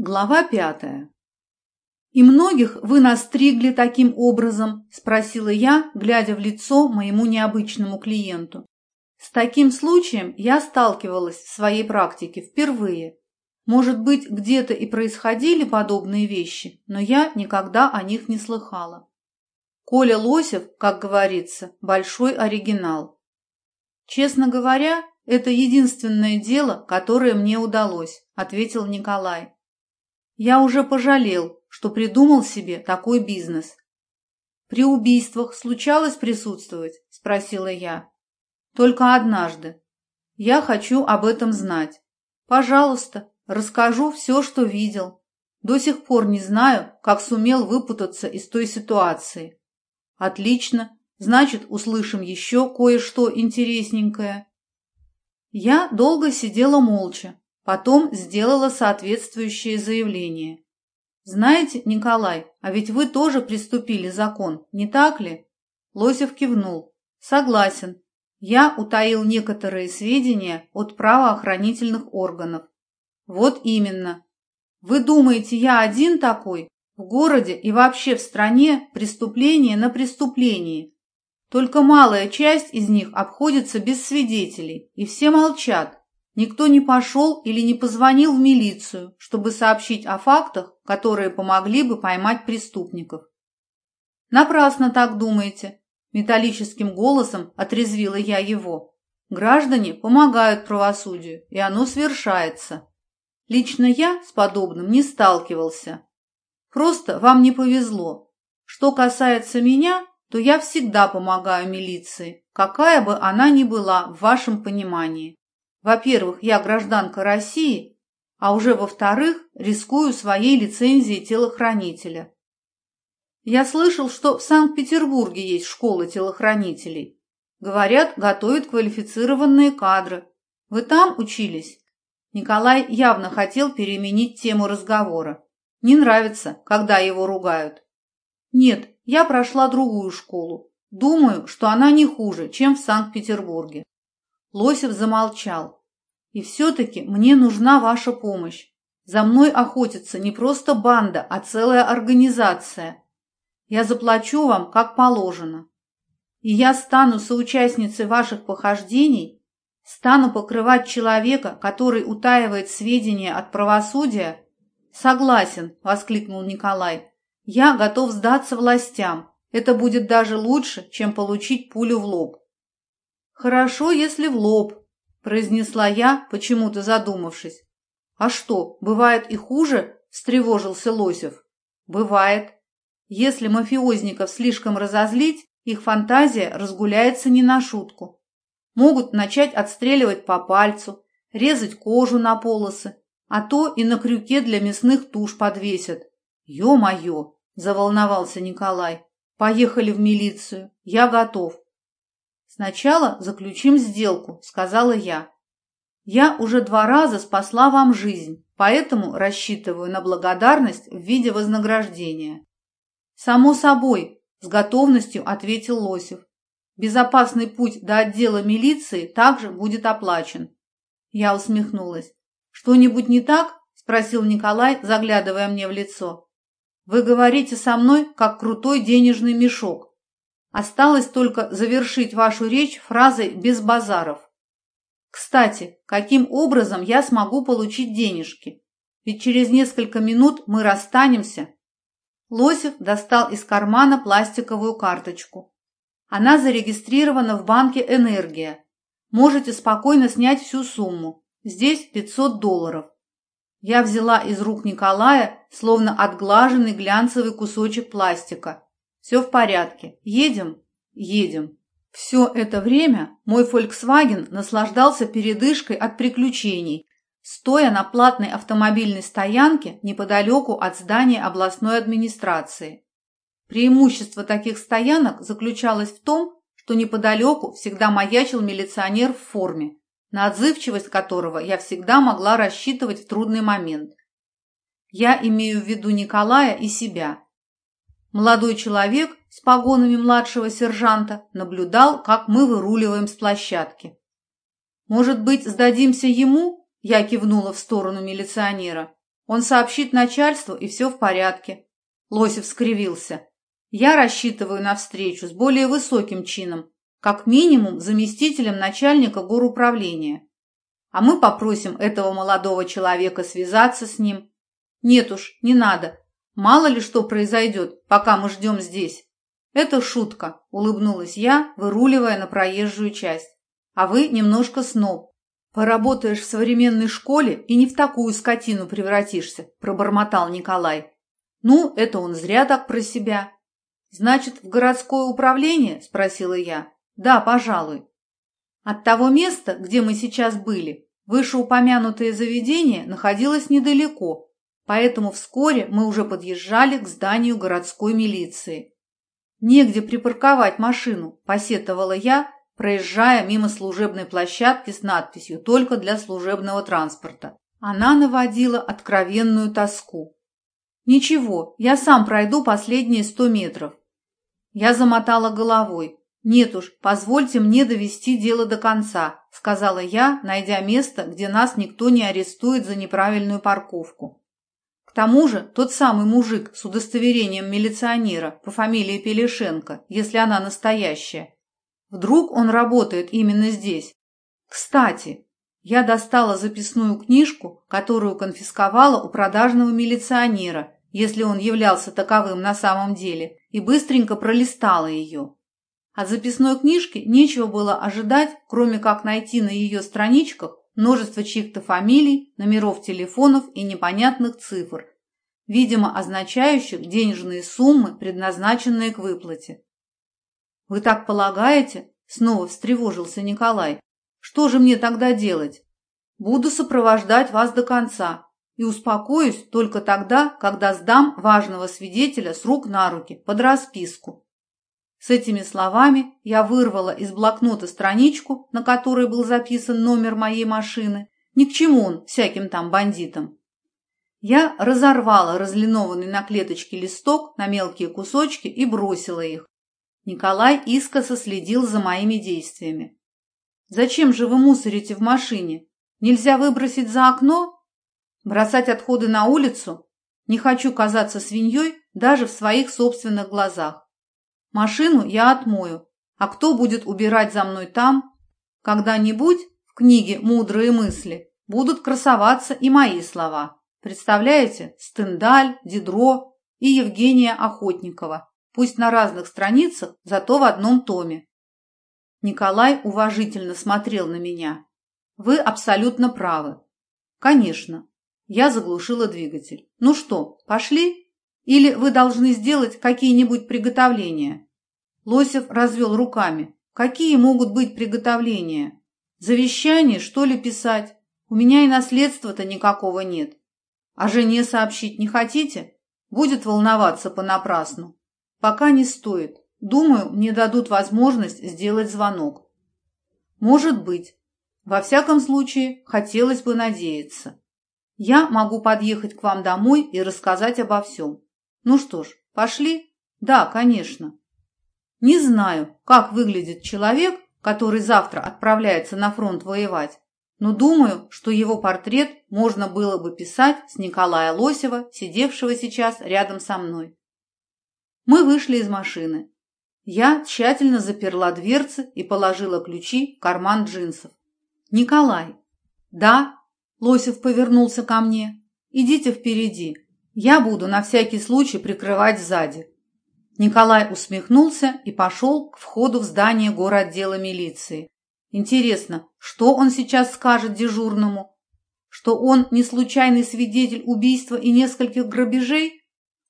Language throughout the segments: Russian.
Глава пятая. И многих вы настригли таким образом, спросила я, глядя в лицо моему необычному клиенту. С таким случаем я сталкивалась в своей практике впервые. Может быть, где-то и происходили подобные вещи, но я никогда о них не слыхала. Коля Лосев, как говорится, большой оригинал. Честно говоря, это единственное дело, которое мне удалось, ответил Николай. Я уже пожалел, что придумал себе такой бизнес. «При убийствах случалось присутствовать?» – спросила я. «Только однажды. Я хочу об этом знать. Пожалуйста, расскажу все, что видел. До сих пор не знаю, как сумел выпутаться из той ситуации. Отлично, значит, услышим еще кое-что интересненькое». Я долго сидела молча, Потом сделала соответствующее заявление. «Знаете, Николай, а ведь вы тоже приступили закон, не так ли?» Лосев кивнул. «Согласен. Я утаил некоторые сведения от правоохранительных органов». «Вот именно. Вы думаете, я один такой? В городе и вообще в стране преступление на преступлении. Только малая часть из них обходится без свидетелей, и все молчат. Никто не пошел или не позвонил в милицию, чтобы сообщить о фактах, которые помогли бы поймать преступников. «Напрасно так думаете», – металлическим голосом отрезвила я его. «Граждане помогают правосудию, и оно свершается. Лично я с подобным не сталкивался. Просто вам не повезло. Что касается меня, то я всегда помогаю милиции, какая бы она ни была в вашем понимании. Во-первых, я гражданка России, а уже во-вторых, рискую своей лицензией телохранителя. Я слышал, что в Санкт-Петербурге есть школа телохранителей. Говорят, готовят квалифицированные кадры. Вы там учились? Николай явно хотел переменить тему разговора. Не нравится, когда его ругают. Нет, я прошла другую школу. Думаю, что она не хуже, чем в Санкт-Петербурге. Лосев замолчал. «И все-таки мне нужна ваша помощь. За мной охотится не просто банда, а целая организация. Я заплачу вам, как положено. И я стану соучастницей ваших похождений, стану покрывать человека, который утаивает сведения от правосудия?» «Согласен», — воскликнул Николай. «Я готов сдаться властям. Это будет даже лучше, чем получить пулю в лоб». «Хорошо, если в лоб», – произнесла я, почему-то задумавшись. «А что, бывает и хуже?» – встревожился Лосев. «Бывает. Если мафиозников слишком разозлить, их фантазия разгуляется не на шутку. Могут начать отстреливать по пальцу, резать кожу на полосы, а то и на крюке для мясных туш подвесят. «Е-мое!» – заволновался Николай. «Поехали в милицию. Я готов. Сначала заключим сделку, сказала я. Я уже два раза спасла вам жизнь, поэтому рассчитываю на благодарность в виде вознаграждения. Само собой, с готовностью ответил Лосев. Безопасный путь до отдела милиции также будет оплачен. Я усмехнулась. Что-нибудь не так? спросил Николай, заглядывая мне в лицо. Вы говорите со мной, как крутой денежный мешок осталось только завершить вашу речь фразой «без базаров». Кстати, каким образом я смогу получить денежки? Ведь через несколько минут мы расстанемся. Лосев достал из кармана пластиковую карточку. Она зарегистрирована в банке «Энергия». Можете спокойно снять всю сумму. Здесь 500 долларов. Я взяла из рук Николая, словно отглаженный глянцевый кусочек пластика – все в порядке. Едем? Едем. Все это время мой Volkswagen наслаждался передышкой от приключений, стоя на платной автомобильной стоянке неподалеку от здания областной администрации. Преимущество таких стоянок заключалось в том, что неподалеку всегда маячил милиционер в форме, на отзывчивость которого я всегда могла рассчитывать в трудный момент. Я имею в виду Николая и себя – Молодой человек с погонами младшего сержанта наблюдал, как мы выруливаем с площадки. «Может быть, сдадимся ему?» – я кивнула в сторону милиционера. «Он сообщит начальству, и все в порядке». Лосев скривился. «Я рассчитываю на встречу с более высоким чином, как минимум заместителем начальника горуправления. А мы попросим этого молодого человека связаться с ним. Нет уж, не надо, Мало ли что произойдет, пока мы ждем здесь. Это шутка, улыбнулась я, выруливая на проезжую часть. А вы немножко сноб. Поработаешь в современной школе и не в такую скотину превратишься, пробормотал Николай. Ну, это он зря так про себя. Значит, в городское управление? Спросила я. Да, пожалуй. От того места, где мы сейчас были, вышеупомянутое заведение находилось недалеко, поэтому вскоре мы уже подъезжали к зданию городской милиции. «Негде припарковать машину», – посетовала я, проезжая мимо служебной площадки с надписью «Только для служебного транспорта». Она наводила откровенную тоску. «Ничего, я сам пройду последние сто метров». Я замотала головой. «Нет уж, позвольте мне довести дело до конца», – сказала я, найдя место, где нас никто не арестует за неправильную парковку. К тому же тот самый мужик с удостоверением милиционера по фамилии Пелешенко, если она настоящая. Вдруг он работает именно здесь. Кстати, я достала записную книжку, которую конфисковала у продажного милиционера, если он являлся таковым на самом деле, и быстренько пролистала ее. От записной книжки нечего было ожидать, кроме как найти на ее страничках множество чьих-то фамилий, номеров телефонов и непонятных цифр, видимо, означающих денежные суммы, предназначенные к выплате. «Вы так полагаете?» – снова встревожился Николай. «Что же мне тогда делать? Буду сопровождать вас до конца и успокоюсь только тогда, когда сдам важного свидетеля с рук на руки под расписку». С этими словами я вырвала из блокнота страничку, на которой был записан номер моей машины. Ни к чему он всяким там бандитам. Я разорвала разлинованный на клеточке листок на мелкие кусочки и бросила их. Николай искоса следил за моими действиями. «Зачем же вы мусорите в машине? Нельзя выбросить за окно? Бросать отходы на улицу? Не хочу казаться свиньей даже в своих собственных глазах. Машину я отмою, а кто будет убирать за мной там? Когда-нибудь в книге «Мудрые мысли» будут красоваться и мои слова. Представляете? Стендаль, Дидро и Евгения Охотникова. Пусть на разных страницах, зато в одном томе. Николай уважительно смотрел на меня. Вы абсолютно правы. Конечно. Я заглушила двигатель. Ну что, пошли? Или вы должны сделать какие-нибудь приготовления?» Лосев развел руками. «Какие могут быть приготовления? Завещание, что ли, писать? У меня и наследства-то никакого нет. А жене сообщить не хотите? Будет волноваться понапрасну. Пока не стоит. Думаю, мне дадут возможность сделать звонок. Может быть. Во всяком случае, хотелось бы надеяться. Я могу подъехать к вам домой и рассказать обо всем. Ну что ж, пошли? Да, конечно. Не знаю, как выглядит человек, который завтра отправляется на фронт воевать, но думаю, что его портрет можно было бы писать с Николая Лосева, сидевшего сейчас рядом со мной. Мы вышли из машины. Я тщательно заперла дверцы и положила ключи в карман джинсов. «Николай!» «Да?» – Лосев повернулся ко мне. «Идите впереди, я буду на всякий случай прикрывать сзади. Николай усмехнулся и пошел к входу в здание городдела милиции. Интересно, что он сейчас скажет дежурному? Что он не случайный свидетель убийства и нескольких грабежей?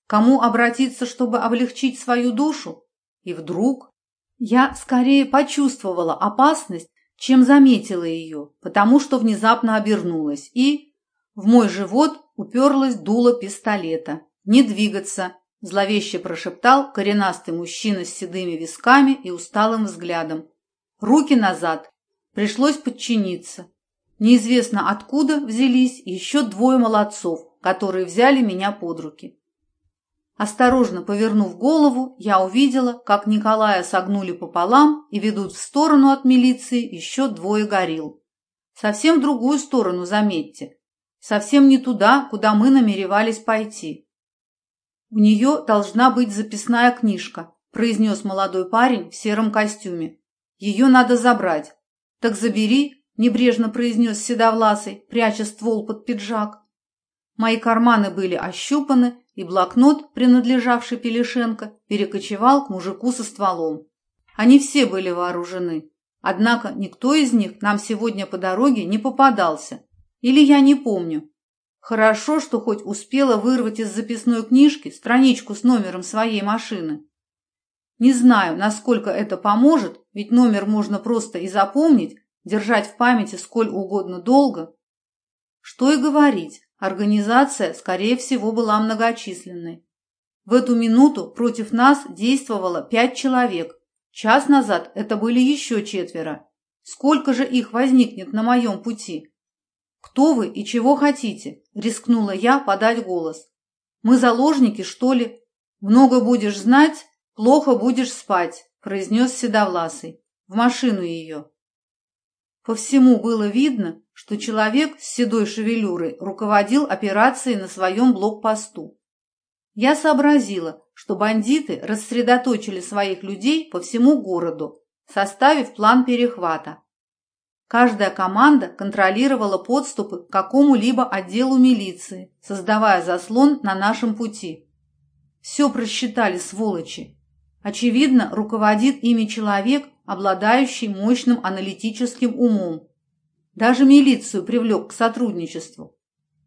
Кому обратиться, чтобы облегчить свою душу? И вдруг я скорее почувствовала опасность, чем заметила ее, потому что внезапно обернулась и в мой живот Упер дуло пистолета. Не двигаться. Зловеще прошептал коренастый мужчина с седыми висками и усталым взглядом. Руки назад. Пришлось подчиниться. Неизвестно откуда взялись еще двое молодцов, которые взяли меня под руки. Осторожно повернув голову, я увидела, как Николая согнули пополам и ведут в сторону от милиции еще двое горил. Совсем другую сторону, заметьте. совсем не туда, куда мы намеревались пойти. «У нее должна быть записная книжка», – произнес молодой парень в сером костюме. «Ее надо забрать». «Так забери», – небрежно произнес Седовласый, пряча ствол под пиджак. Мои карманы были ощупаны, и блокнот, принадлежавший Пелешенко, перекочевал к мужику со стволом. Они все были вооружены. Однако никто из них нам сегодня по дороге не попадался. Или я не помню. Хорошо, что хоть успела вырвать из записной книжки страничку с номером своей машины. Не знаю, насколько это поможет, ведь номер можно просто и запомнить, держать в памяти сколь угодно долго. Что и говорить, организация, скорее всего, была многочисленной. В эту минуту против нас действовало пять человек. Час назад это были еще четверо. Сколько же их возникнет на моем пути? «Кто вы и чего хотите?» – рискнула я подать голос. «Мы заложники, что ли? Много будешь знать, плохо будешь спать», – произнес Седовласый. «В машину ее». По всему было видно, что человек с седой шевелюрой руководил операцией на своем блокпосту. Я сообразила, что бандиты рассредоточили своих людей по всему городу, составив план перехвата. Каждая команда контролировала подступы к какому-либо отделу милиции, создавая заслон на нашем пути. Все просчитали, сволочи. Очевидно, руководит ими человек, обладающий мощным аналитическим умом. Даже милицию привлек к сотрудничеству.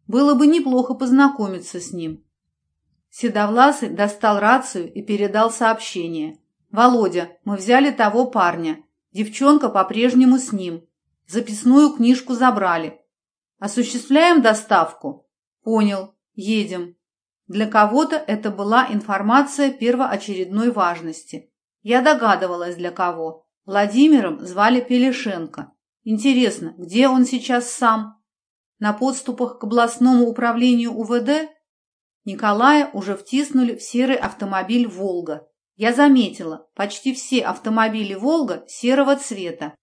Было бы неплохо познакомиться с ним. Седовласый достал рацию и передал сообщение. «Володя, мы взяли того парня. Девчонка по-прежнему с ним. Записную книжку забрали. Осуществляем доставку? Понял. Едем. Для кого-то это была информация первоочередной важности. Я догадывалась, для кого. Владимиром звали Пелешенко. Интересно, где он сейчас сам? На подступах к областному управлению УВД? Николая уже втиснули в серый автомобиль «Волга». Я заметила, почти все автомобили «Волга» серого цвета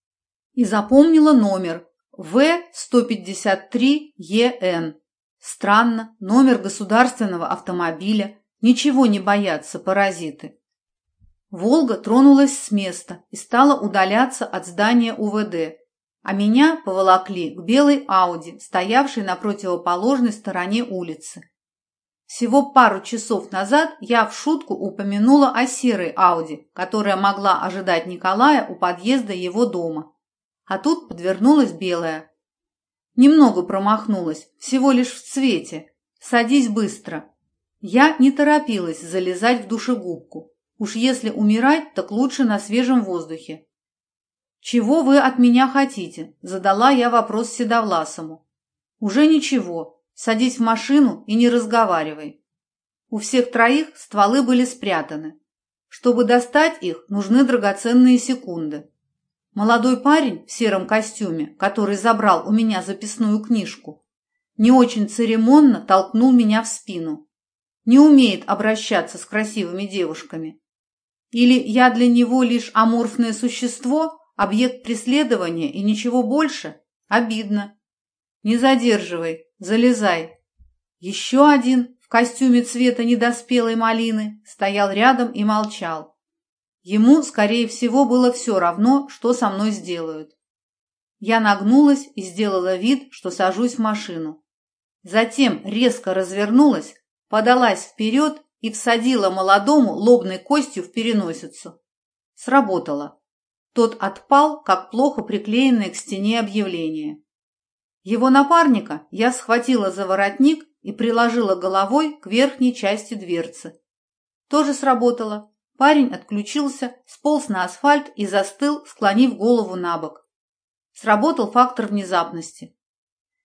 и запомнила номер В-153ЕН. Странно, номер государственного автомобиля. Ничего не боятся паразиты. Волга тронулась с места и стала удаляться от здания УВД, а меня поволокли к белой Ауди, стоявшей на противоположной стороне улицы. Всего пару часов назад я в шутку упомянула о серой Ауди, которая могла ожидать Николая у подъезда его дома а тут подвернулась белая. Немного промахнулась, всего лишь в цвете. Садись быстро. Я не торопилась залезать в душегубку. Уж если умирать, так лучше на свежем воздухе. «Чего вы от меня хотите?» – задала я вопрос Седовласому. «Уже ничего. Садись в машину и не разговаривай». У всех троих стволы были спрятаны. Чтобы достать их, нужны драгоценные секунды. Молодой парень в сером костюме, который забрал у меня записную книжку, не очень церемонно толкнул меня в спину. Не умеет обращаться с красивыми девушками. Или я для него лишь аморфное существо, объект преследования и ничего больше? Обидно. Не задерживай, залезай. Еще один в костюме цвета недоспелой малины стоял рядом и молчал. Ему, скорее всего, было все равно, что со мной сделают. Я нагнулась и сделала вид, что сажусь в машину. Затем резко развернулась, подалась вперед и всадила молодому лобной костью в переносицу. Сработало. Тот отпал, как плохо приклеенное к стене объявление. Его напарника я схватила за воротник и приложила головой к верхней части дверцы. Тоже сработало. Парень отключился, сполз на асфальт и застыл, склонив голову на бок. Сработал фактор внезапности.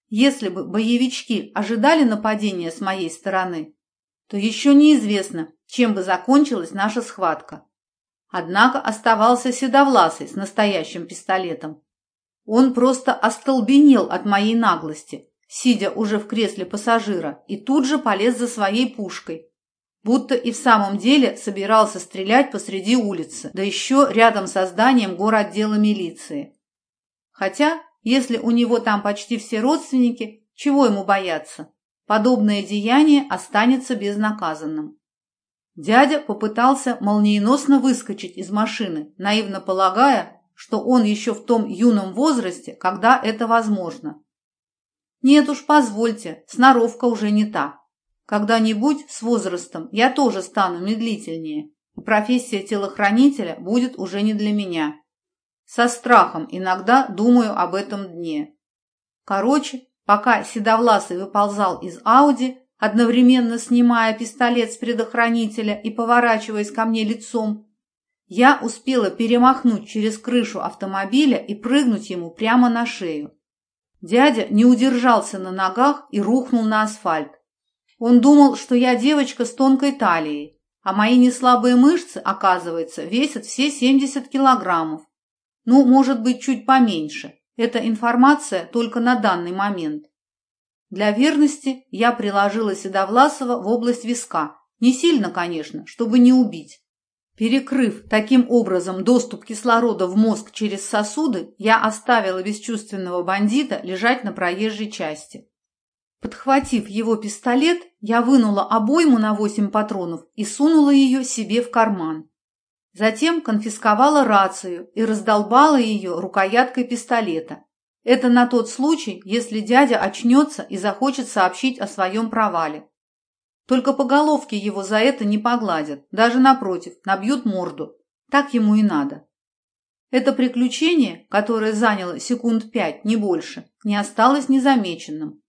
Если бы боевички ожидали нападения с моей стороны, то еще неизвестно, чем бы закончилась наша схватка. Однако оставался Седовласый с настоящим пистолетом. Он просто остолбенел от моей наглости, сидя уже в кресле пассажира, и тут же полез за своей пушкой, будто и в самом деле собирался стрелять посреди улицы, да еще рядом со зданием городдела милиции. Хотя, если у него там почти все родственники, Чего ему бояться? Подобное деяние останется безнаказанным. Дядя попытался молниеносно выскочить из машины, наивно полагая, что он еще в том юном возрасте, когда это возможно. Нет уж, позвольте, сноровка уже не та. Когда-нибудь с возрастом я тоже стану медлительнее, и профессия телохранителя будет уже не для меня. Со страхом иногда думаю об этом дне. Короче, пока Седовласый выползал из Ауди, одновременно снимая пистолет с предохранителя и поворачиваясь ко мне лицом, я успела перемахнуть через крышу автомобиля и прыгнуть ему прямо на шею. Дядя не удержался на ногах и рухнул на асфальт. Он думал, что я девочка с тонкой талией, а мои неслабые мышцы, оказывается, весят все 70 килограммов. Ну, может быть, чуть поменьше. Эта информация только на данный момент. Для верности я приложила Седовласова в область виска. Не сильно, конечно, чтобы не убить. Перекрыв таким образом доступ кислорода в мозг через сосуды, я оставила бесчувственного бандита лежать на проезжей части. Подхватив его пистолет, я вынула обойму на восемь патронов и сунула ее себе в карман. Затем конфисковала рацию и раздолбала ее рукояткой пистолета. Это на тот случай, если дядя очнется и захочет сообщить о своем провале. Только по головке его за это не погладят, даже напротив, набьют морду. Так ему и надо. Это приключение, которое заняло секунд пять, не больше, не осталось незамеченным.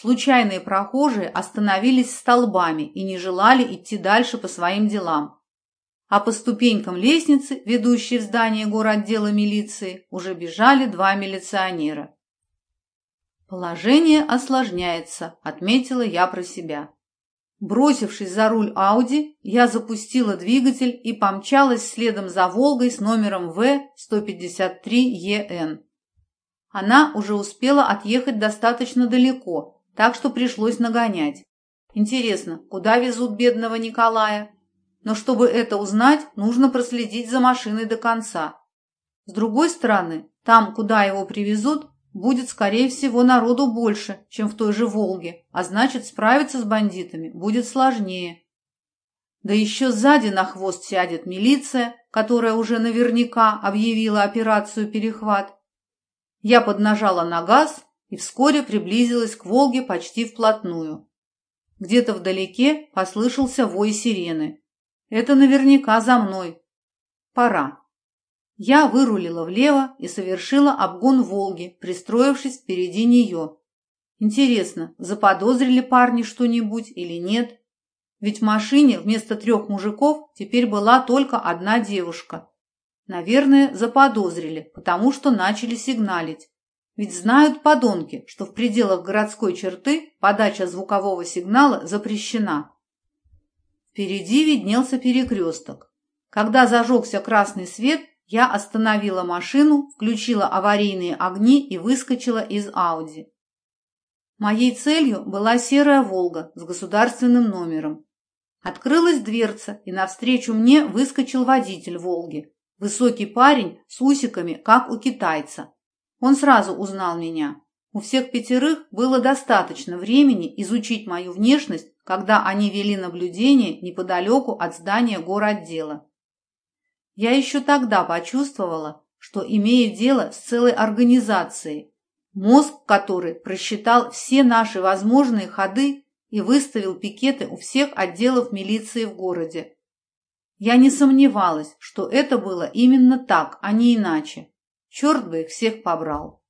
Случайные прохожие остановились столбами и не желали идти дальше по своим делам. А по ступенькам лестницы, ведущей в здание отдела милиции, уже бежали два милиционера. «Положение осложняется», – отметила я про себя. Бросившись за руль Ауди, я запустила двигатель и помчалась следом за «Волгой» с номером В-153ЕН. Она уже успела отъехать достаточно далеко – так что пришлось нагонять. Интересно, куда везут бедного Николая? Но чтобы это узнать, нужно проследить за машиной до конца. С другой стороны, там, куда его привезут, будет, скорее всего, народу больше, чем в той же «Волге», а значит, справиться с бандитами будет сложнее. Да еще сзади на хвост сядет милиция, которая уже наверняка объявила операцию «Перехват». Я поднажала на газ и Вскоре приблизилась к Волге почти вплотную. Где-то вдалеке послышался вой сирены. «Это наверняка за мной. Пора». Я вырулила влево и совершила обгон «Волги», пристроившись впереди нее. Интересно, заподозрили парни что-нибудь или нет? Ведь в машине вместо трех мужиков теперь была только одна девушка. Наверное, заподозрили, потому что начали сигналить. Ведь знают подонки, что в пределах городской черты подача звукового сигнала запрещена. Впереди виднелся перекресток. Когда зажегся красный свет, я остановила машину, включила аварийные огни и выскочила из Ауди. Моей целью была серая «Волга» с государственным номером. Открылась дверца, и навстречу мне выскочил водитель «Волги». Высокий парень с усиками, как у китайца, Он сразу узнал меня. У всех пятерых было достаточно времени изучить мою внешность когда они вели наблюдение неподалеку от здания городдела. Я еще тогда почувствовала, что имею дело с целой организацией, мозг которой просчитал все наши возможные ходы и выставил пикеты у всех отделов милиции в городе. Я не сомневалась, что это было именно так, а не иначе. Черт бы их всех побрал.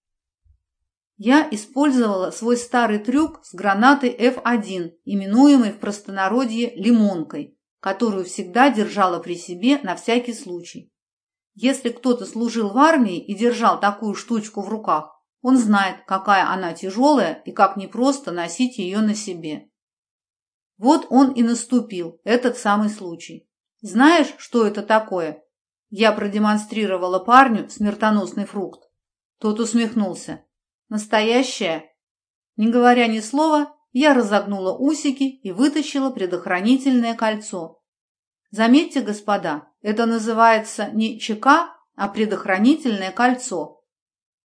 Я использовала свой старый трюк с гранатой F1, именуемой в простонародье «лимонкой», которую всегда держала при себе на всякий случай. Если кто-то служил в армии и держал такую штучку в руках, он знает, какая она тяжелая и как непросто носить ее на себе. Вот он и наступил, этот самый случай. Знаешь, что это такое? Я продемонстрировала парню смертоносный фрукт. Тот усмехнулся. Настоящая. Не говоря ни слова, я разогнула усики и вытащила предохранительное кольцо. Заметьте, господа, это называется не ЧК, а предохранительное кольцо.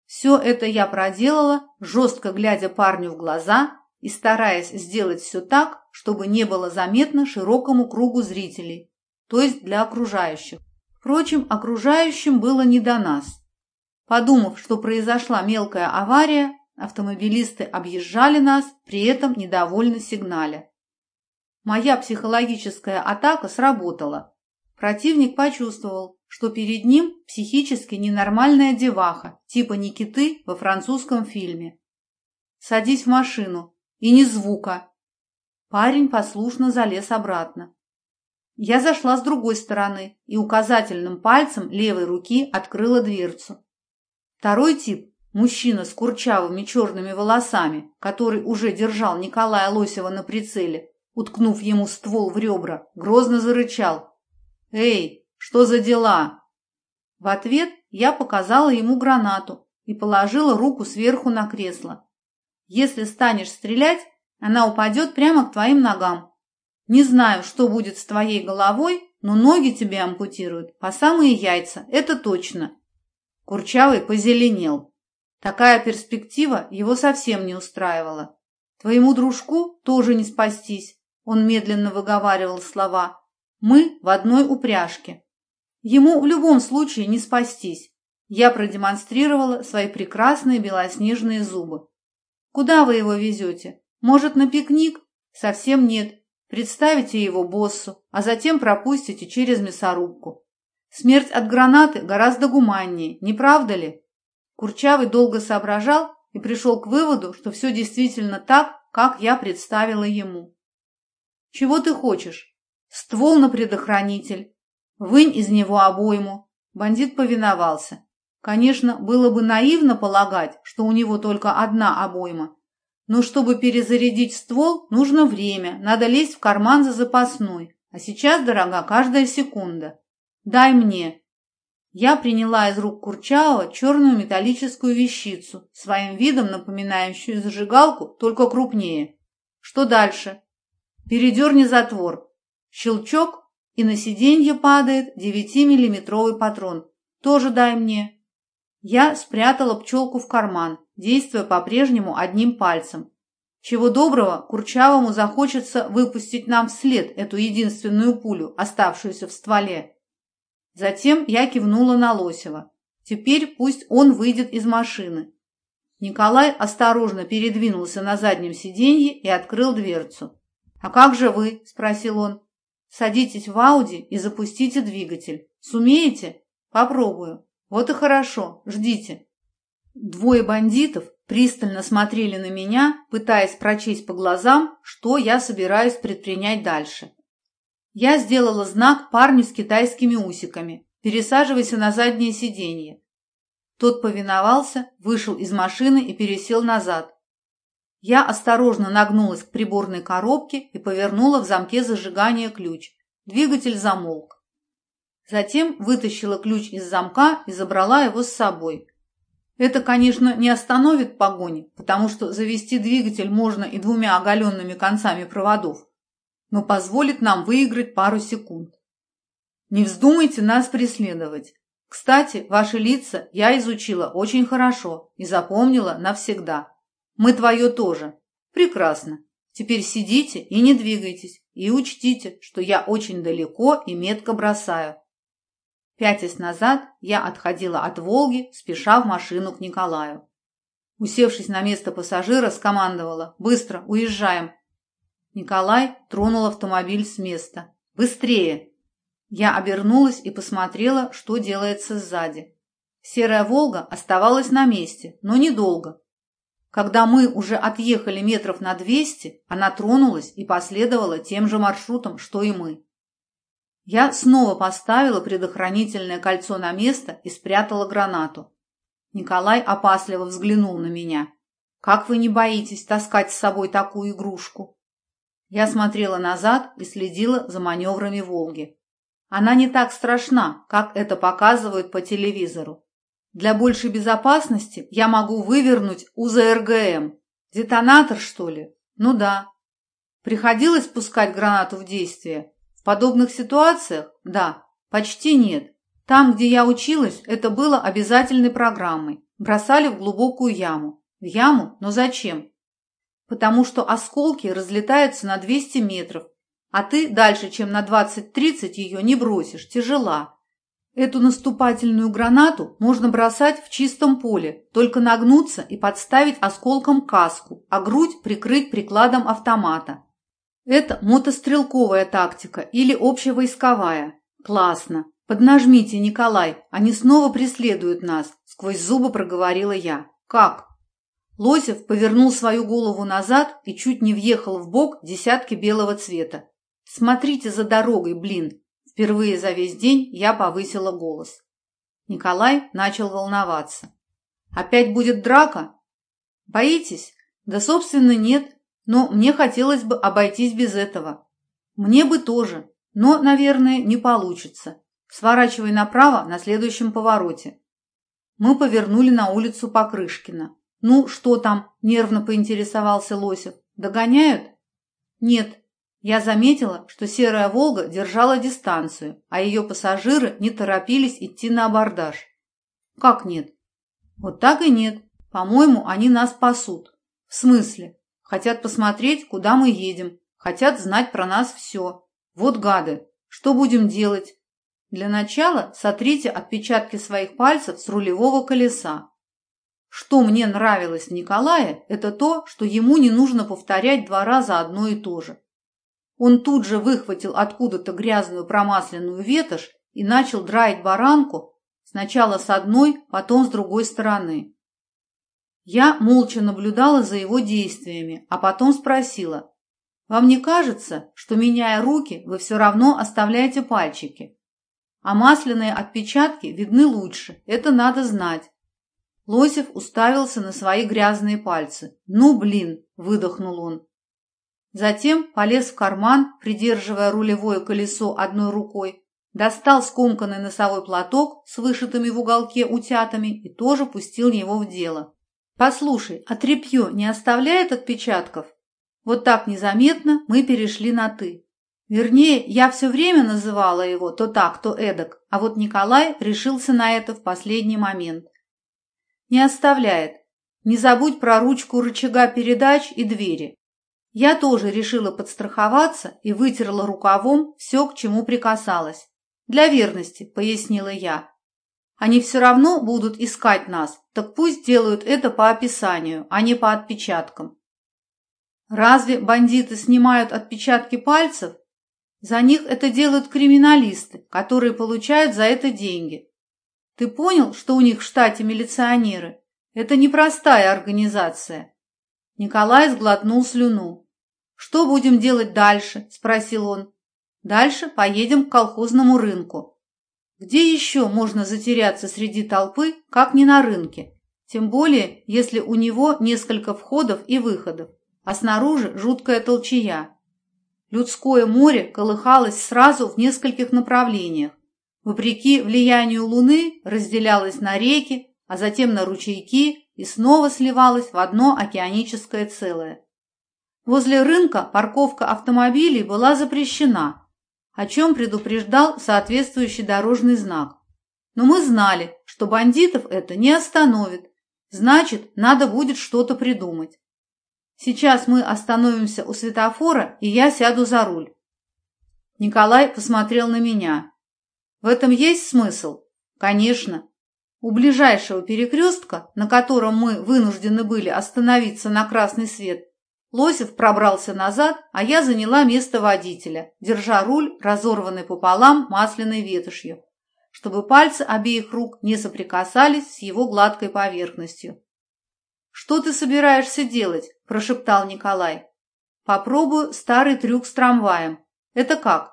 Все это я проделала, жестко глядя парню в глаза и стараясь сделать все так, чтобы не было заметно широкому кругу зрителей, то есть для окружающих. Впрочем, окружающим было не до нас. Подумав, что произошла мелкая авария, автомобилисты объезжали нас, при этом недовольно сигналя. Моя психологическая атака сработала. Противник почувствовал, что перед ним психически ненормальная деваха, типа Никиты во французском фильме. «Садись в машину, и ни звука!» Парень послушно залез обратно. Я зашла с другой стороны и указательным пальцем левой руки открыла дверцу. Второй тип – мужчина с курчавыми черными волосами, который уже держал Николая Лосева на прицеле, уткнув ему ствол в ребра, грозно зарычал. «Эй, что за дела?» В ответ я показала ему гранату и положила руку сверху на кресло. «Если станешь стрелять, она упадет прямо к твоим ногам, не знаю, что будет с твоей головой, но ноги тебе ампутируют по а самые яйца, это точно. Курчавый позеленел. Такая перспектива его совсем не устраивала. Твоему дружку тоже не спастись, он медленно выговаривал слова. Мы в одной упряжке. Ему в любом случае не спастись. Я продемонстрировала свои прекрасные белоснежные зубы. Куда вы его везете? Может, на пикник? Совсем нет, Представите его боссу, а затем пропустите через мясорубку. Смерть от гранаты гораздо гуманнее, не правда ли? Курчавый долго соображал и пришел к выводу, что все действительно так, как я представила ему. «Чего ты хочешь?» «Ствол на предохранитель. Вынь из него обойму». Бандит повиновался. Конечно, было бы наивно полагать, что у него только одна обойма, но чтобы перезарядить ствол, нужно время, надо лезть в карман за запасной. А сейчас дорога каждая секунда. Дай мне. Я приняла из рук Курчаова черную металлическую вещицу, своим видом напоминающую зажигалку, только крупнее. Что дальше? Передерни затвор. Щелчок, и на сиденье падает 9-миллиметровый патрон. Тоже дай мне. Я спрятала пчелку в карман, Действуя по-прежнему одним пальцем. Чего доброго, Курчавому захочется выпустить нам вслед эту единственную пулю, оставшуюся в стволе. Затем я кивнула на Лосева. Теперь пусть он выйдет из машины. Николай осторожно передвинулся на заднем сиденье и открыл дверцу. «А как же вы?» – спросил он. «Садитесь в Ауди и запустите двигатель. Сумеете?» «Попробую». «Вот и хорошо. Ждите» двое бандитов пристально смотрели на меня, пытаясь прочесть по глазам, что я собираюсь предпринять дальше. Я сделала знак парню с китайскими усиками «Пересаживайся на заднее сиденье». Тот повиновался, вышел из машины и пересел назад. Я осторожно нагнулась к приборной коробке и повернула в замке зажигания ключ. Двигатель замолк. Затем вытащила ключ из замка и забрала его с собой. Это, конечно, не остановит погони, потому что завести двигатель можно и двумя оголенными концами проводов, но позволит нам выиграть пару секунд. Не вздумайте нас преследовать. Кстати, ваши лица я изучила очень хорошо и запомнила навсегда. Мы твое тоже. Прекрасно. Теперь сидите и не двигайтесь, и учтите, что я очень далеко и метко бросаю. Пятясь назад, я отходила от «Волги», спеша в машину к Николаю. Усевшись на место пассажира, скомандовала «Быстро, уезжаем!». Николай тронул автомобиль с места. «Быстрее!» Я обернулась и посмотрела, что делается сзади. Серая «Волга» оставалась на месте, но недолго. Когда мы уже отъехали метров на двести, она тронулась и последовала тем же маршрутом, что и мы. Я снова поставила предохранительное кольцо на место и спрятала гранату. Николай опасливо взглянул на меня. «Как вы не боитесь таскать с собой такую игрушку?» Я смотрела назад и следила за маневрами «Волги». Она не так страшна, как это показывают по телевизору. Для большей безопасности я могу вывернуть УЗРГМ. Детонатор, что ли? Ну да. Приходилось пускать гранату в действие, подобных ситуациях, да, почти нет. Там, где я училась, это было обязательной программой. бросали в глубокую яму. В яму? Но зачем? Потому что осколки разлетаются на 200 метров, а ты дальше, чем на 20-30 ее не бросишь, тяжела. Эту наступательную гранату можно бросать в чистом поле, только нагнуться и подставить осколком каску, а грудь прикрыть прикладом автомата. Это мотострелковая тактика или общевойсковая. Классно. Поднажмите, Николай, они снова преследуют нас, сквозь зубы проговорила я. Как? Лосев повернул свою голову назад и чуть не въехал в бок десятки белого цвета. Смотрите за дорогой, блин, Впервые за весь день я повысила голос. Николай начал волноваться. «Опять будет драка?» «Боитесь?» «Да, собственно, нет, но мне хотелось бы обойтись без этого. Мне бы тоже, но, наверное, не получится. Сворачивай направо на следующем повороте. Мы повернули на улицу Покрышкина. Ну, что там, нервно поинтересовался Лосев. Догоняют? Нет. Я заметила, что серая «Волга» держала дистанцию, а ее пассажиры не торопились идти на абордаж. Как нет? Вот так и нет. По-моему, они нас пасут. В смысле? хотят посмотреть, куда мы едем, хотят знать про нас все. Вот гады, что будем делать? Для начала сотрите отпечатки своих пальцев с рулевого колеса. Что мне нравилось в Николае, это то, что ему не нужно повторять два раза одно и то же. Он тут же выхватил откуда-то грязную промасленную ветошь и начал драить баранку сначала с одной, потом с другой стороны. Я молча наблюдала за его действиями, а потом спросила, «Вам не кажется, что, меняя руки, вы все равно оставляете пальчики? А масляные отпечатки видны лучше, это надо знать». Лосев уставился на свои грязные пальцы. «Ну, блин!» – выдохнул он. Затем полез в карман, придерживая рулевое колесо одной рукой, достал скомканный носовой платок с вышитыми в уголке утятами и тоже пустил его в дело. Послушай, а тряпье не оставляет отпечатков? Вот так незаметно мы перешли на «ты». Вернее, я все время называла его то так, то эдак, а вот Николай решился на это в последний момент. Не оставляет. Не забудь про ручку рычага передач и двери. Я тоже решила подстраховаться и вытерла рукавом все, к чему прикасалась. Для верности, пояснила я. Они все равно будут искать нас, так пусть делают это по описанию, а не по отпечаткам. Разве бандиты снимают отпечатки пальцев? За них это делают криминалисты, которые получают за это деньги. Ты понял, что у них в штате милиционеры? Это непростая организация. Николай сглотнул слюну. «Что будем делать дальше?» – спросил он. «Дальше поедем к колхозному рынку. Где еще можно затеряться среди толпы, как не на рынке? Тем более, если у него несколько входов и выходов, а снаружи жуткая толчая. Людское море колыхалось сразу в нескольких направлениях. Вопреки влиянию Луны разделялось на реки, а затем на ручейки и снова сливалось в одно океаническое целое. Возле рынка парковка автомобилей была запрещена, о чем предупреждал соответствующий дорожный знак. Но мы знали, что бандитов это не остановит, значит, надо будет что-то придумать. Сейчас мы остановимся у светофора, и я сяду за руль. Николай посмотрел на меня. В этом есть смысл? Конечно. У ближайшего перекрестка, на котором мы вынуждены были остановиться на красный свет, Лосев пробрался назад, а я заняла место водителя, держа руль, разорванный пополам масляной ветошью, чтобы пальцы обеих рук не соприкасались с его гладкой поверхностью. «Что ты собираешься делать?» – прошептал Николай. «Попробую старый трюк с трамваем. Это как?»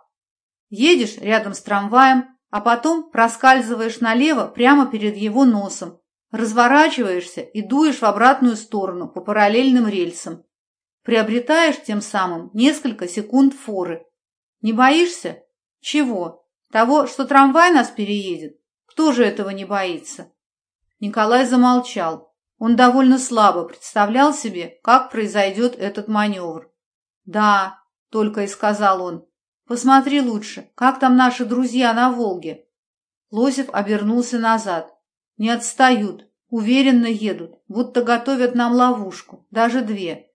«Едешь рядом с трамваем, а потом проскальзываешь налево прямо перед его носом, разворачиваешься и дуешь в обратную сторону по параллельным рельсам. Приобретаешь тем самым несколько секунд форы. Не боишься? Чего? Того, что трамвай нас переедет? Кто же этого не боится? Николай замолчал. Он довольно слабо представлял себе, как произойдет этот маневр. «Да», — только и сказал он, — «посмотри лучше, как там наши друзья на Волге». Лосев обернулся назад. «Не отстают, уверенно едут, будто готовят нам ловушку, даже две.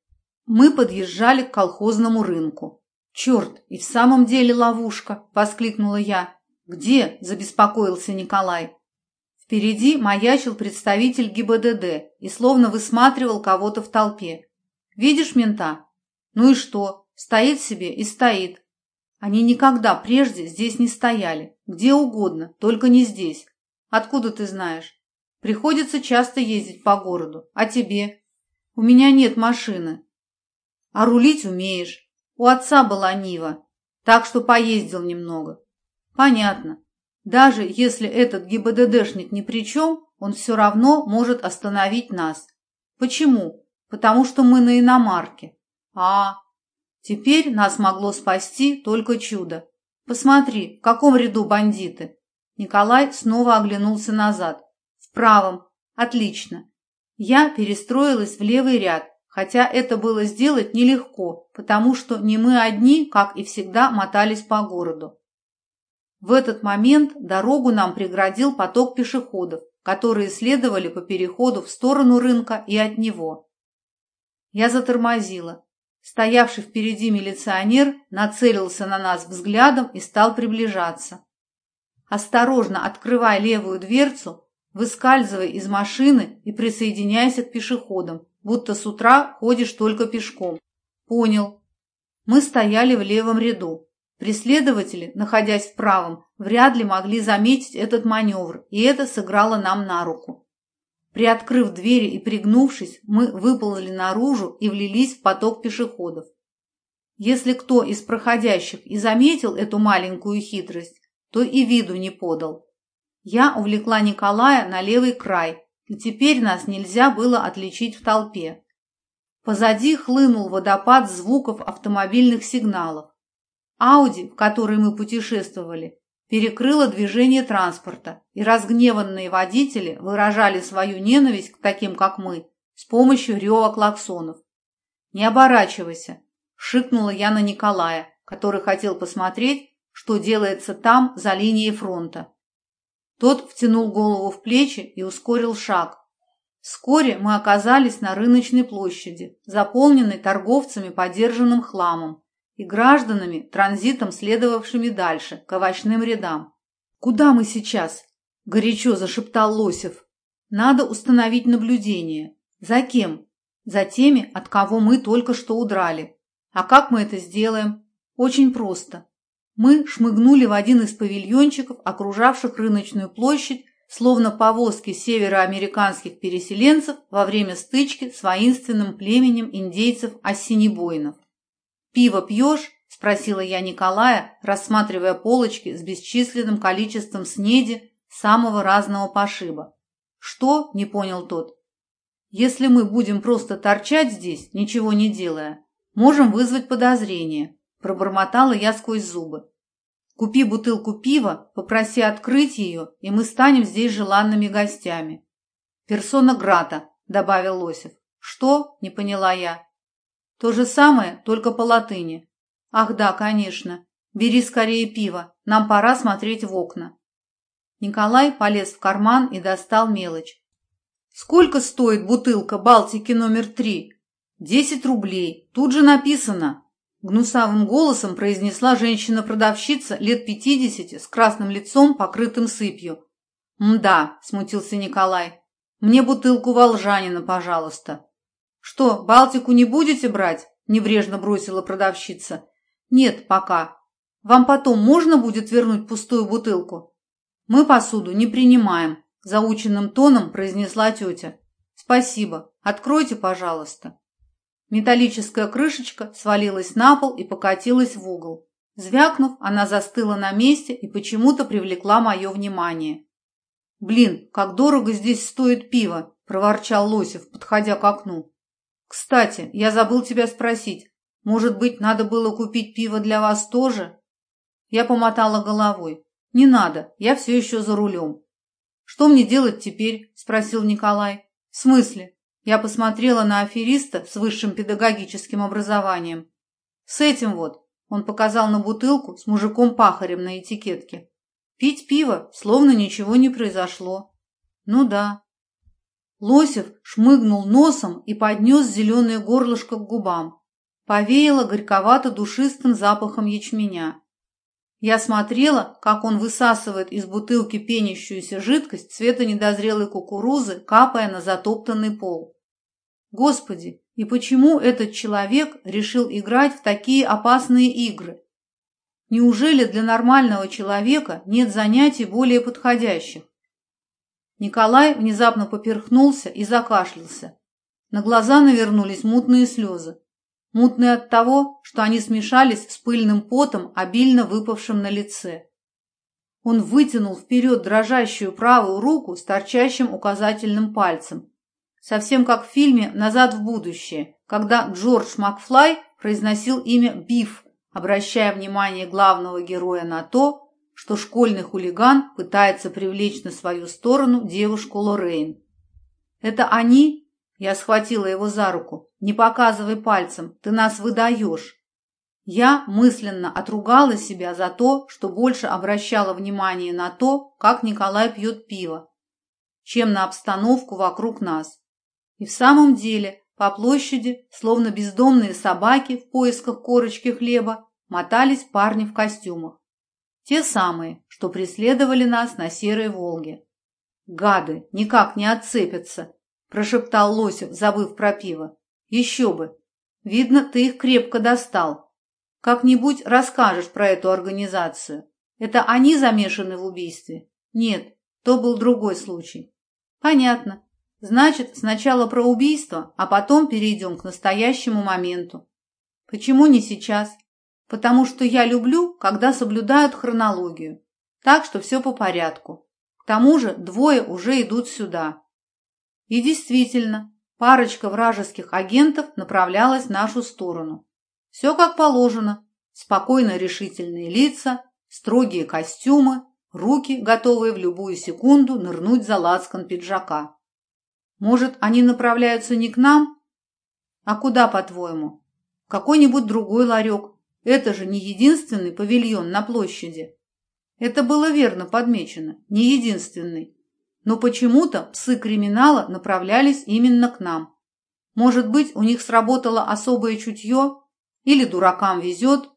Мы подъезжали к колхозному рынку. Черт, и в самом деле ловушка, воскликнула я. Где? забеспокоился Николай. Впереди маячил представитель ГИБДД и словно высматривал кого-то в толпе. «Видишь мента? Ну и что? Стоит себе и стоит. Они никогда прежде здесь не стояли. Где угодно, только не здесь. Откуда ты знаешь? Приходится часто ездить по городу. А тебе? У меня нет машины. А рулить умеешь. У отца была Нива, так что поездил немного. Понятно. Даже если этот ГИБДДшник ни при чем, он все равно может остановить нас. Почему? Потому что мы на иномарке. А, теперь нас могло спасти только чудо. Посмотри, в каком ряду бандиты. Николай снова оглянулся назад. В правом. Отлично. Я перестроилась в левый ряд, Хотя это было сделать нелегко, потому что не мы одни, как и всегда, мотались по городу. В этот момент дорогу нам преградил поток пешеходов, которые следовали по переходу в сторону рынка и от него. Я затормозила. Стоявший впереди милиционер нацелился на нас взглядом и стал приближаться. Осторожно открывая левую дверцу, выскальзывая из машины и присоединяясь к пешеходам, будто с утра ходишь только пешком. Понял. Мы стояли в левом ряду. Преследователи, находясь в правом, вряд ли могли заметить этот маневр, и это сыграло нам на руку. Приоткрыв двери и пригнувшись, мы выползли наружу и влились в поток пешеходов. Если кто из проходящих и заметил эту маленькую хитрость, то и виду не подал. Я увлекла Николая на левый край, Теперь нас нельзя было отличить в толпе. Позади хлынул водопад звуков автомобильных сигналов. Ауди, в которой мы путешествовали, перекрыло движение транспорта, и разгневанные водители выражали свою ненависть к таким, как мы, с помощью рева клаксонов. «Не оборачивайся», – шикнула я на Николая, который хотел посмотреть, что делается там, за линией фронта. Тот втянул голову в плечи и ускорил шаг. Вскоре мы оказались на рыночной площади, заполненной торговцами подержанным хламом, и гражданами, транзитом следовавшими дальше, к овощным рядам. «Куда мы сейчас?» – горячо зашептал Лосев. «Надо установить наблюдение. За кем? За теми, от кого мы только что удрали. А как мы это сделаем? Очень просто. Мы шмыгнули в один из павильончиков, окружавших рыночную площадь, словно повозки североамериканских переселенцев во время стычки с воинственным племенем индейцев-осенебойнов. «Пиво пьешь?» – спросила я Николая, рассматривая полочки с бесчисленным количеством снеди самого разного пошиба. «Что?» – не понял тот. «Если мы будем просто торчать здесь, ничего не делая, можем вызвать подозрение», – пробормотала я сквозь зубы. «Купи бутылку пива, попроси открыть ее, и мы станем здесь желанными гостями». «Персона грата», – добавил Лосев. «Что?» – не поняла я. То же самое, только по латыни. Ах да, конечно. Бери скорее пиво. Нам пора смотреть в окна. Николай полез в карман и достал мелочь. Сколько стоит бутылка Балтики номер три? Десять рублей. Тут же написано. Гнусавым голосом произнесла женщина-продавщица лет пятидесяти с красным лицом, покрытым сыпью. «Мда», — смутился Николай, — «мне бутылку волжанина, пожалуйста». «Что, Балтику не будете брать?» — небрежно бросила продавщица. «Нет, пока. Вам потом можно будет вернуть пустую бутылку?» «Мы посуду не принимаем», — заученным тоном произнесла тетя. «Спасибо. Откройте, пожалуйста». Металлическая крышечка свалилась на пол и покатилась в угол. Звякнув, она застыла на месте и почему-то привлекла мое внимание. «Блин, как дорого здесь стоит пиво!» – проворчал Лосев, подходя к окну. «Кстати, я забыл тебя спросить. Может быть, надо было купить пиво для вас тоже?» Я помотала головой. «Не надо, я все еще за рулем». «Что мне делать теперь?» – спросил Николай. «В смысле? Я посмотрела на афериста с высшим педагогическим образованием. «С этим вот», – он показал на бутылку с мужиком-пахарем на этикетке. «Пить пиво, словно ничего не произошло». «Ну да, Лосев шмыгнул носом и поднес зеленое горлышко к губам. Повеяло горьковато-душистым запахом ячменя. Я смотрела, как он высасывает из бутылки пенящуюся жидкость цвета недозрелой кукурузы, капая на затоптанный пол. Господи, и почему этот человек решил играть в такие опасные игры? Неужели для нормального человека нет занятий более подходящих? Николай внезапно поперхнулся и закашлялся. На глаза навернулись мутные слезы. Мутные от того, что они смешались с пыльным потом, обильно выпавшим на лице. Он вытянул вперед дрожащую правую руку с торчащим указательным пальцем. Совсем как в фильме «Назад в будущее», когда Джордж Макфлай произносил имя Биф, обращая внимание главного героя на то, что школьный хулиган пытается привлечь на свою сторону девушку Лоррейн. «Это они?» Я схватила его за руку. «Не показывай пальцем, ты нас выдаешь». Я мысленно отругала себя за то, что больше обращала внимание на то, как Николай пьет пиво, чем на обстановку вокруг нас. И в самом деле по площади, словно бездомные собаки в поисках корочки хлеба, мотались парни в костюмах. Те самые, что преследовали нас на Серой Волге. «Гады, никак не отцепятся!» – прошептал Лосев, забыв про пиво. «Еще бы! Видно, ты их крепко достал. Как-нибудь расскажешь про эту организацию. Это они замешаны в убийстве?» «Нет, то был другой случай». «Понятно. Значит, сначала про убийство, а потом перейдем к настоящему моменту. Почему не сейчас? потому что я люблю, когда соблюдают хронологию. Так что все по порядку. К тому же двое уже идут сюда. И действительно, парочка вражеских агентов направлялась в нашу сторону. Все как положено. Спокойно решительные лица, строгие костюмы, руки, готовые в любую секунду нырнуть за лацкан пиджака. Может, они направляются не к нам? А куда, по-твоему? Какой-нибудь другой ларек, это же не единственный павильон на площади. Это было верно подмечено, не единственный. Но почему-то псы криминала направлялись именно к нам. Может быть, у них сработало особое чутье? Или дуракам везет?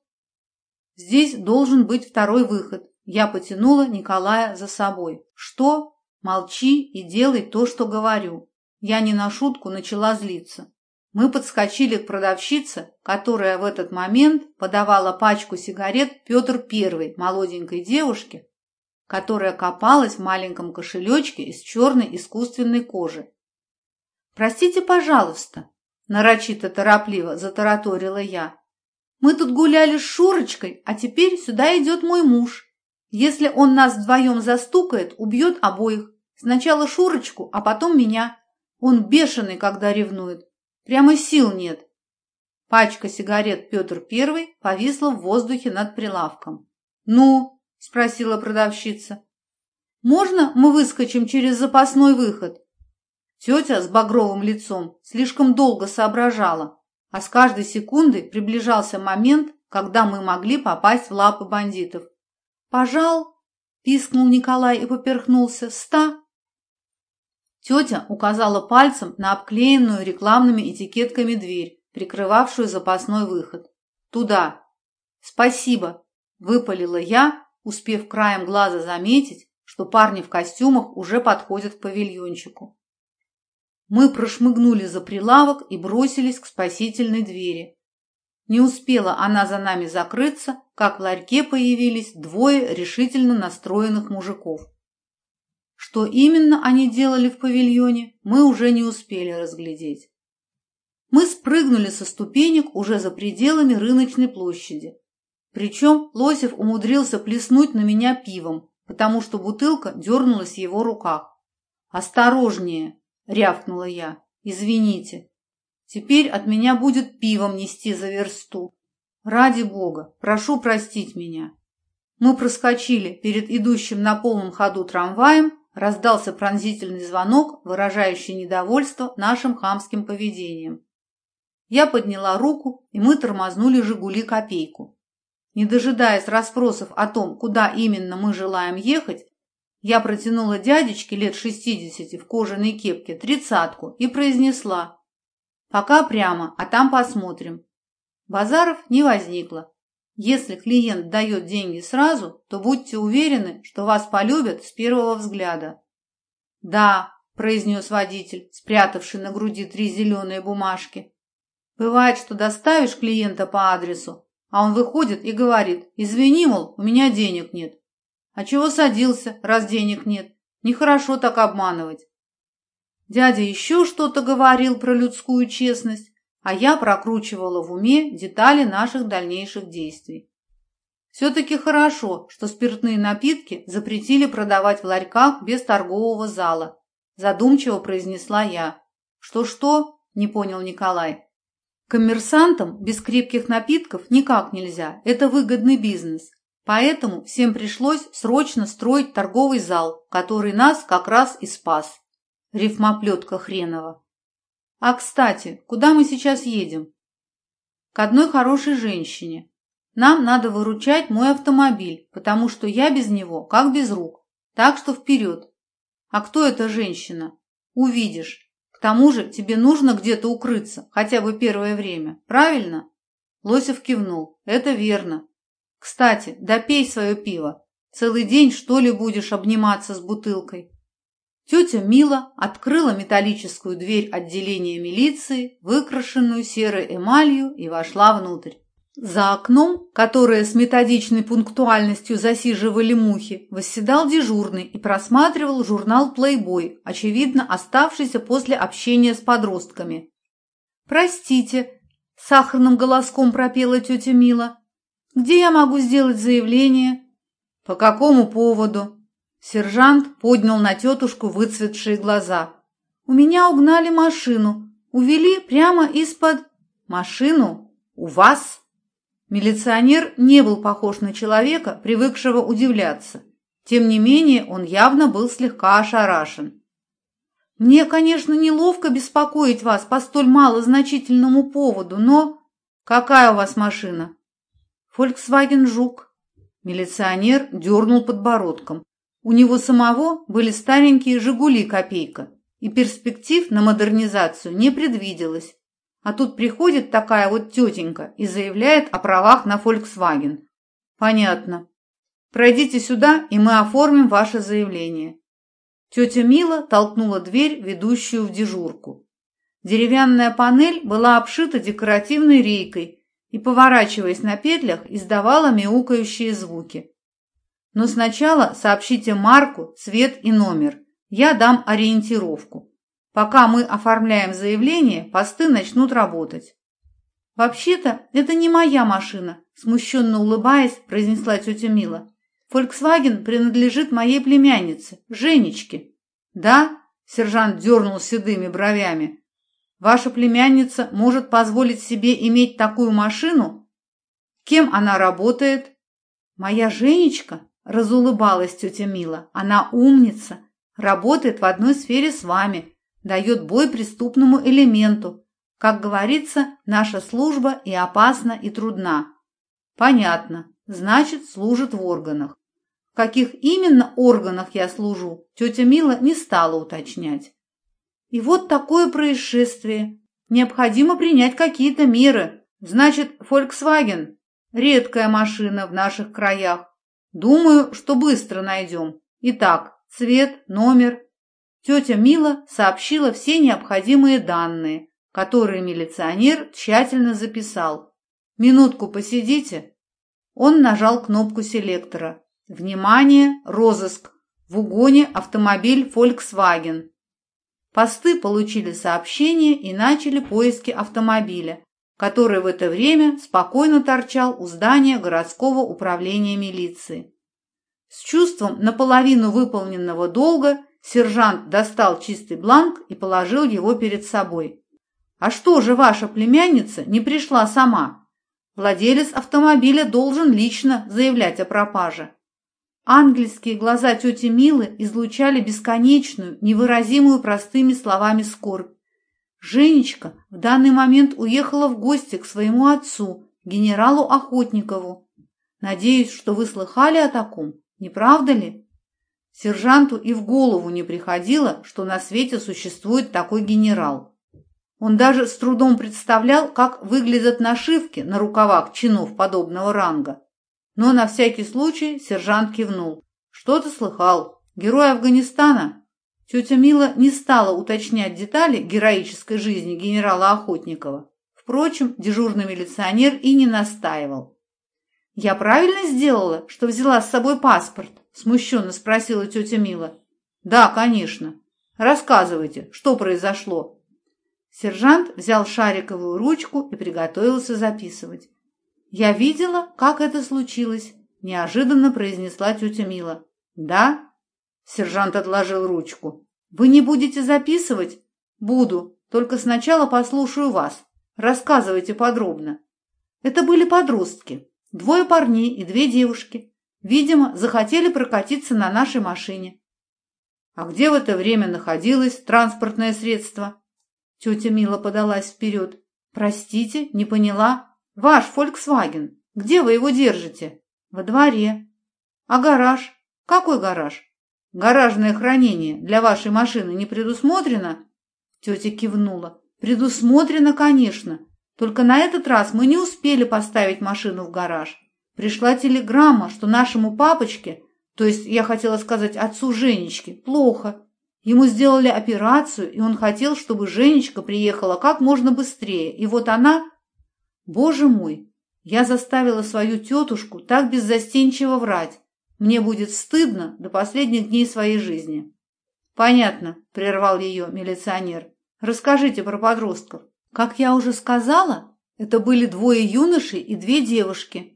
Здесь должен быть второй выход. Я потянула Николая за собой. Что? Молчи и делай то, что говорю. Я не на шутку начала злиться. Мы подскочили к продавщице, которая в этот момент подавала пачку сигарет Петр Первой, молоденькой девушке, которая копалась в маленьком кошелечке из черной искусственной кожи. «Простите, пожалуйста», – нарочито-торопливо затараторила я. «Мы тут гуляли с Шурочкой, а теперь сюда идет мой муж. Если он нас вдвоем застукает, убьет обоих. Сначала Шурочку, а потом меня. Он бешеный, когда ревнует. Прямо сил нет». Пачка сигарет Петр Первый повисла в воздухе над прилавком. «Ну, спросила продавщица. «Можно мы выскочим через запасной выход?» Тетя с багровым лицом слишком долго соображала, а с каждой секунды приближался момент, когда мы могли попасть в лапы бандитов. «Пожал!» – пискнул Николай и поперхнулся. «Ста!» Тетя указала пальцем на обклеенную рекламными этикетками дверь, прикрывавшую запасной выход. «Туда!» «Спасибо!» – выпалила я, успев краем глаза заметить, что парни в костюмах уже подходят к павильончику. Мы прошмыгнули за прилавок и бросились к спасительной двери. Не успела она за нами закрыться, как в ларьке появились двое решительно настроенных мужиков. Что именно они делали в павильоне, мы уже не успели разглядеть. Мы спрыгнули со ступенек уже за пределами рыночной площади. Причем Лосев умудрился плеснуть на меня пивом, потому что бутылка дернулась в его руках. «Осторожнее!» – рявкнула я. «Извините. Теперь от меня будет пивом нести за версту. Ради бога, прошу простить меня». Мы проскочили перед идущим на полном ходу трамваем, раздался пронзительный звонок, выражающий недовольство нашим хамским поведением. Я подняла руку, и мы тормознули «Жигули» копейку. Не дожидаясь расспросов о том, куда именно мы желаем ехать, Я протянула дядечке лет шестидесяти в кожаной кепке тридцатку и произнесла «Пока прямо, а там посмотрим». Базаров не возникло. Если клиент дает деньги сразу, то будьте уверены, что вас полюбят с первого взгляда. «Да», – произнес водитель, спрятавший на груди три зеленые бумажки. «Бывает, что доставишь клиента по адресу, а он выходит и говорит, извини, мол, у меня денег нет. А чего садился, раз денег нет? Нехорошо так обманывать. Дядя еще что-то говорил про людскую честность, а я прокручивала в уме детали наших дальнейших действий. Все-таки хорошо, что спиртные напитки запретили продавать в ларьках без торгового зала, задумчиво произнесла я. Что-что? Не понял Николай. Коммерсантам без крепких напитков никак нельзя, это выгодный бизнес. Поэтому всем пришлось срочно строить торговый зал, который нас как раз и спас. Рифмоплетка хренова. А, кстати, куда мы сейчас едем? К одной хорошей женщине. Нам надо выручать мой автомобиль, потому что я без него, как без рук. Так что вперед. А кто эта женщина? Увидишь. тому же тебе нужно где-то укрыться, хотя бы первое время, правильно?» Лосев кивнул. «Это верно. Кстати, допей свое пиво. Целый день, что ли, будешь обниматься с бутылкой?» Тетя Мила открыла металлическую дверь отделения милиции, выкрашенную серой эмалью, и вошла внутрь. За окном, которое с методичной пунктуальностью засиживали мухи, восседал дежурный и просматривал журнал «Плейбой», очевидно оставшийся после общения с подростками. «Простите», – сахарным голоском пропела тетя Мила, – «где я могу сделать заявление?» «По какому поводу?» Сержант поднял на тетушку выцветшие глаза. «У меня угнали машину, увели прямо из-под...» «Машину? У вас?» Милиционер не был похож на человека, привыкшего удивляться. Тем не менее, он явно был слегка ошарашен. «Мне, конечно, неловко беспокоить вас по столь малозначительному поводу, но...» «Какая у вас машина?» «Фольксваген Жук». Милиционер дернул подбородком. У него самого были старенькие «Жигули» копейка, и перспектив на модернизацию не предвиделось. А Тут приходит такая вот тетенька и заявляет о правах на Volkswagen. Понятно. Пройдите сюда, и мы оформим ваше заявление. Тетя Мила толкнула дверь, ведущую в дежурку. Деревянная панель была обшита декоративной рейкой и, поворачиваясь на петлях, издавала мяукающие звуки. Но сначала сообщите марку, цвет и номер. Я дам ориентировку. Пока мы оформляем заявление, посты начнут работать. «Вообще-то, это не моя машина», – смущенно улыбаясь, произнесла тетя Мила. «Фольксваген принадлежит моей племяннице, Женечке». «Да?» – сержант дернул седыми бровями. «Ваша племянница может позволить себе иметь такую машину? Кем она работает?» «Моя Женечка?» – разулыбалась тетя Мила. «Она умница, работает в одной сфере с дает бой преступному элементу. Как говорится, наша служба и опасна, и трудна. Понятно. Значит, служит в органах. В каких именно органах я служу, тетя Мила не стала уточнять. И вот такое происшествие. Необходимо принять какие-то меры. Значит, Volkswagen – редкая машина в наших краях. Думаю, что быстро найдем. Итак, цвет, номер, Тетя Мила сообщила все необходимые данные, которые милиционер тщательно записал. «Минутку посидите». Он нажал кнопку селектора. «Внимание! Розыск! В угоне автомобиль Volkswagen». Посты получили сообщение и начали поиски автомобиля, который в это время спокойно торчал у здания городского управления милиции. С чувством наполовину выполненного долга – Сержант достал чистый бланк и положил его перед собой. «А что же ваша племянница не пришла сама? Владелец автомобиля должен лично заявлять о пропаже». Ангельские глаза тети Милы излучали бесконечную, невыразимую простыми словами скорбь. Женечка в данный момент уехала в гости к своему отцу, генералу Охотникову. Надеюсь, что вы слыхали о таком, не правда ли? Сержанту и в голову не приходило, что на свете существует такой генерал. Он даже с трудом представлял, как выглядят нашивки на рукавах чинов подобного ранга. Но на всякий случай сержант кивнул. «Что ты слыхал? Герой Афганистана?» Тетя Мила не стала уточнять детали героической жизни генерала Охотникова. Впрочем, дежурный милиционер и не настаивал. «Я правильно сделала, что взяла с собой паспорт?» Смущенно спросила тетя Мила. «Да, конечно. Рассказывайте, что произошло?» Сержант взял шариковую ручку и приготовился записывать. «Я видела, как это случилось», – неожиданно произнесла тетя Мила. «Да?» – сержант отложил ручку. «Вы не будете записывать?» «Буду, только сначала послушаю вас. Рассказывайте подробно». Это были подростки, двое парней и две девушки, Видимо, захотели прокатиться на нашей машине. «А где в это время находилось транспортное средство?» Тетя Мила подалась вперед. «Простите, не поняла. Ваш Volkswagen. Где вы его держите?» «Во дворе». «А гараж? Какой гараж?» «Гаражное хранение для вашей машины не предусмотрено?» Тетя кивнула. «Предусмотрено, конечно. Только на этот раз мы не успели поставить машину в гараж. Пришла телеграмма, что нашему папочке, то есть я хотела сказать отцу Женечки, плохо. Ему сделали операцию, и он хотел, чтобы Женечка приехала как можно быстрее. И вот она... Боже мой, я заставила свою тетушку так беззастенчиво врать. Мне будет стыдно до последних дней своей жизни. Понятно, прервал ее милиционер. Расскажите про подростков. Как я уже сказала, это были двое юношей и две девушки,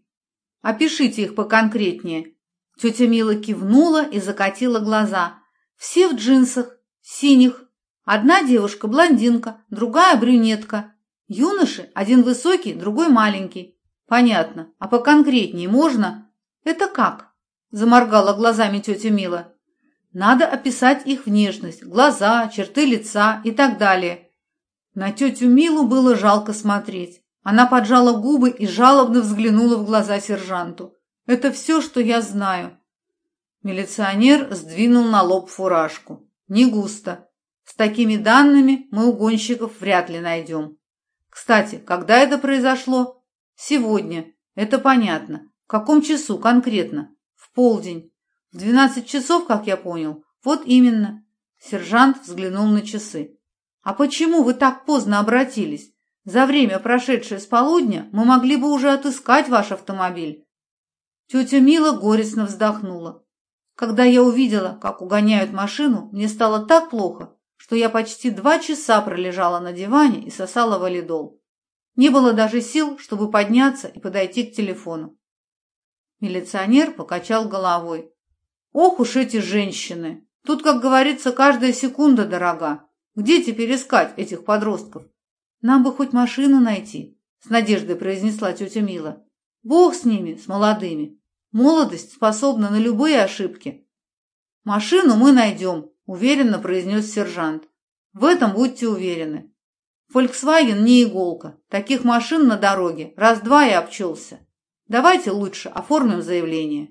опишите их поконкретнее». Тетя Мила кивнула и закатила глаза. Все в джинсах, синих. Одна девушка блондинка, другая брюнетка. Юноши, один высокий, другой маленький. Понятно. А поконкретнее можно? Это как? Заморгала глазами тетя Мила. Надо описать их внешность, глаза, черты лица и так далее. На тетю Милу было жалко смотреть. Она поджала губы и жалобно взглянула в глаза сержанту. «Это все, что я знаю». Милиционер сдвинул на лоб фуражку. «Не густо. С такими данными мы угонщиков вряд ли найдем. Кстати, когда это произошло?» «Сегодня. Это понятно. В каком часу конкретно?» «В полдень. В двенадцать часов, как я понял. Вот именно». Сержант взглянул на часы. «А почему вы так поздно обратились?» За время, прошедшее с полудня, мы могли бы уже отыскать ваш автомобиль. Тетя Мила горестно вздохнула. Когда я увидела, как угоняют машину, мне стало так плохо, что я почти два часа пролежала на диване и сосала валидол. Не было даже сил, чтобы подняться и подойти к телефону. Милиционер покачал головой. Ох уж эти женщины! Тут, как говорится, каждая секунда дорога. Где теперь искать этих подростков? Нам бы хоть машину найти, с надеждой произнесла тетя Мила. Бог с ними, с молодыми. Молодость способна на любые ошибки. Машину мы найдем, уверенно произнес сержант. В этом будьте уверены. Volkswagen не иголка. Таких машин на дороге раз-два и обчелся. Давайте лучше оформим заявление.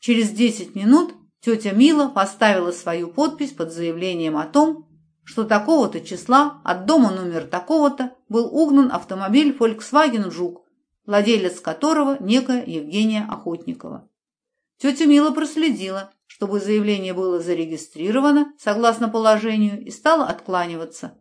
Через десять минут тетя Мила поставила свою подпись под заявлением о том, что что-то такого числа от дома номер такого-то был угнан автомобиль Volkswagen «Жук», владелец которого некая Евгения Охотникова. Тетя Мила проследила, чтобы заявление было зарегистрировано согласно положению и стала откланиваться.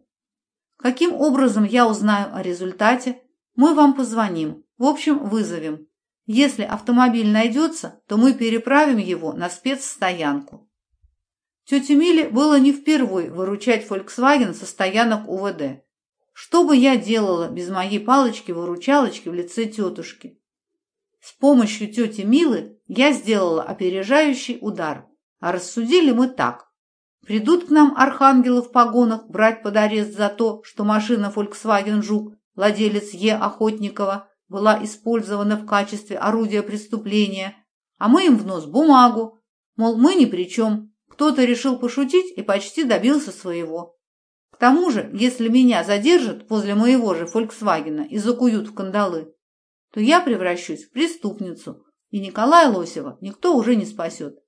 Каким образом я узнаю о результате? Мы вам позвоним, в общем, вызовем. Если автомобиль найдется, то мы переправим его на спецстоянку. Миле было не впервые выручать Volkswagen со стоянок УВД. Что бы я делала без моей палочки-выручалочки в лице тетушки? С помощью тети Милы я сделала опережающий удар. А рассудили мы так. Придут к нам архангелы в погонах брать под арест за то, что машина Volkswagen Жук, владелец Е. Охотникова, была использована в качестве орудия преступления, а мы им в нос бумагу, мол, мы ни при чем, кто-то решил пошутить и почти добился своего. К тому же, если меня задержат возле моего же «Фольксвагена» и закуют в кандалы, то я превращусь в преступницу, и Николая Лосева никто уже не спасет.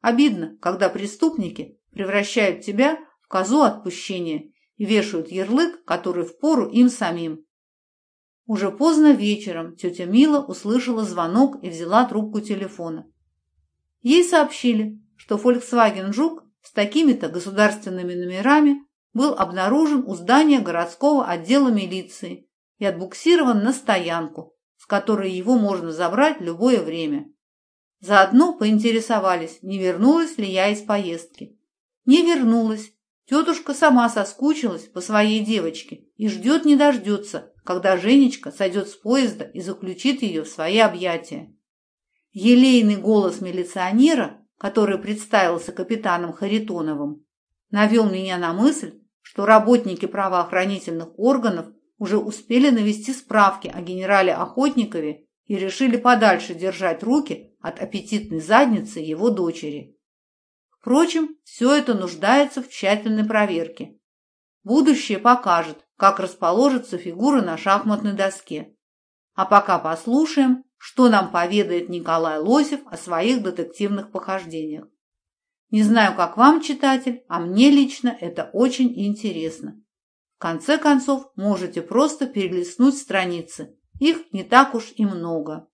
Обидно, когда преступники превращают тебя в козу отпущения и вешают ярлык, который впору им самим. Уже поздно вечером тетя Мила услышала звонок и взяла трубку телефона. Ей сообщили, что Volkswagen Жук с такими-то государственными номерами был обнаружен у здания городского отдела милиции и отбуксирован на стоянку, с которой его можно забрать любое время. Заодно поинтересовались, не вернулась ли я из поездки. Не вернулась. Тетушка сама соскучилась по своей девочке и ждет не дождется, когда Женечка сойдет с поезда и заключит ее в свои объятия. Елейный голос милиционера который представился капитаном Харитоновым, навел меня на мысль, что работники правоохранительных органов уже успели навести справки о генерале Охотникове и решили подальше держать руки от аппетитной задницы его дочери. Впрочем, все это нуждается в тщательной проверке. Будущее покажет, как расположится фигура на шахматной доске. А пока послушаем, что нам поведает Николай Лосев о своих детективных похождениях. Не знаю, как вам, читатель, а мне лично это очень интересно. В конце концов, можете просто перелистнуть страницы. Их не так уж и много.